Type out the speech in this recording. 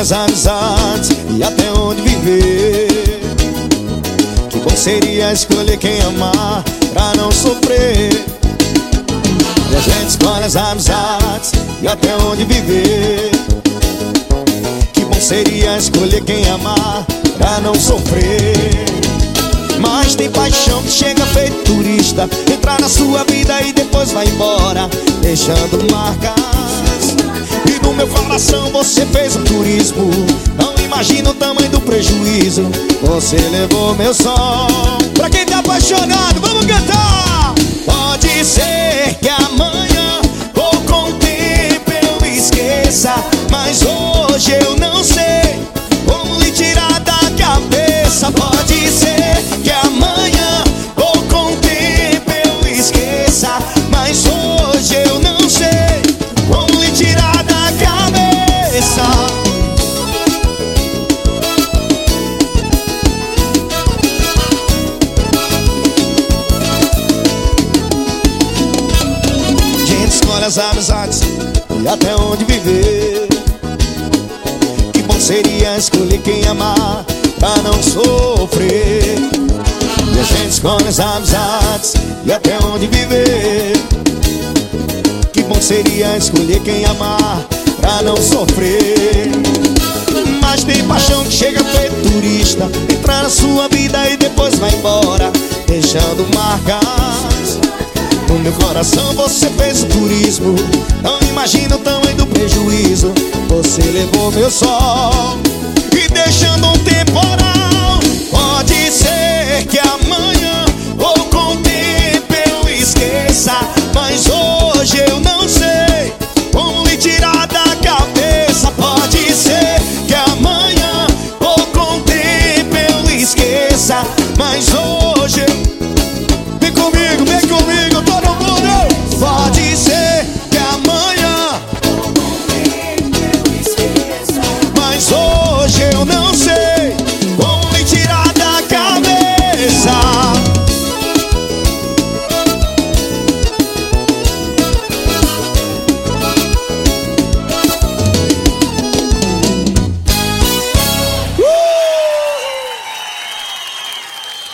a gente escolhe as amizades e até onde viver. Que bom seria escolher quem amar pra não sofrer. E a gente escolhe as amizades e até onde viver. Que bom seria escolher quem amar pra não sofrer. Mas tem paixão que chega feito turista Entrar na sua vida e depois vai embora Deixando marcas no meu coração você fez um turismo. Não imagina o tamanho do prejuízo. Você levou meu som Pra quem tá apaixonado, vamos cantar! Gente escolhe as amizades E até onde viver. Que bom seria escolher quem amar Pra não sofrer. E a gente escolhe as amizades E até onde viver. Que bom seria escolher quem amar Pra não sofrer. Mas tem paixão que chega feito turista Entrar na sua vida e depois vai embora Deixando marcas no meu coração você fez o turismo. Não imagina o tamanho do prejuízo. Você levou meu sol E deixando um